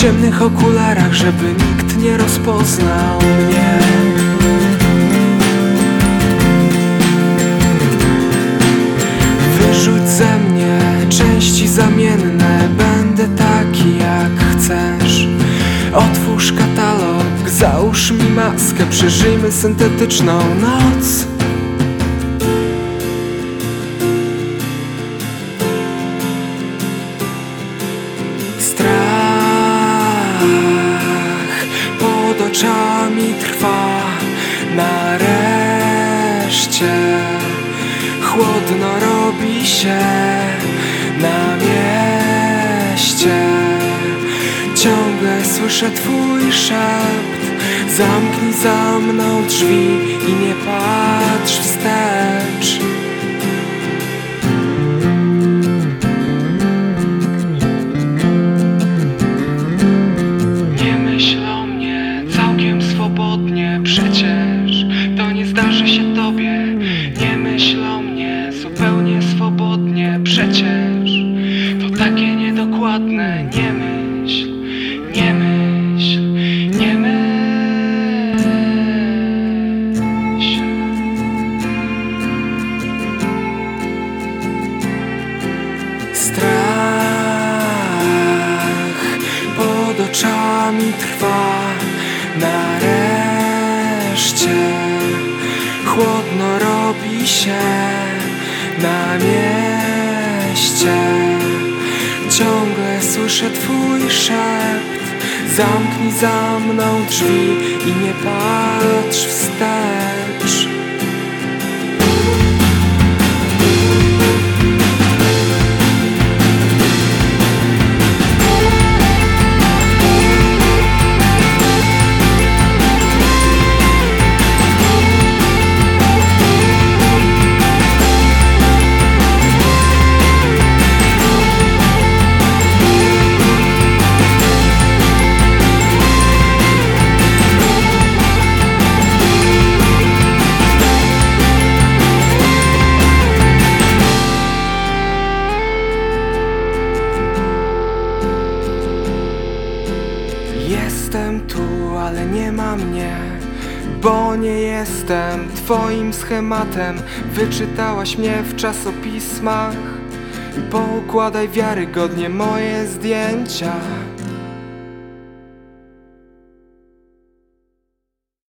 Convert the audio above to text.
ciemnych okularach, żeby nikt nie rozpoznał mnie. Wyrzuć ze mnie części zamienne Będę taki jak chcesz. Otwórz katalog, załóż mi maskę Przeżyjmy syntetyczną noc Chłodno robi się na mieście. Ciągle słyszę twój szept. Zamknij za mną drzwi i nie patrz wstecz. Nie myśl o mnie całkiem swobodnie Przecież. To nie zdarzy się tobie. Nie myśl o Nie myśl, nie myśl, nie myśl. Strach pod oczami trwa nareszcie. Chłodno robi się na mieście. Ciągle słyszę twój szept Zamknij za mną drzwi i nie patrz wstecz Jestem tu, ale nie ma mnie Bo nie jestem twoim schematem. Wyczytałaś mnie w czasopismach Poukładaj wiarygodnie moje zdjęcia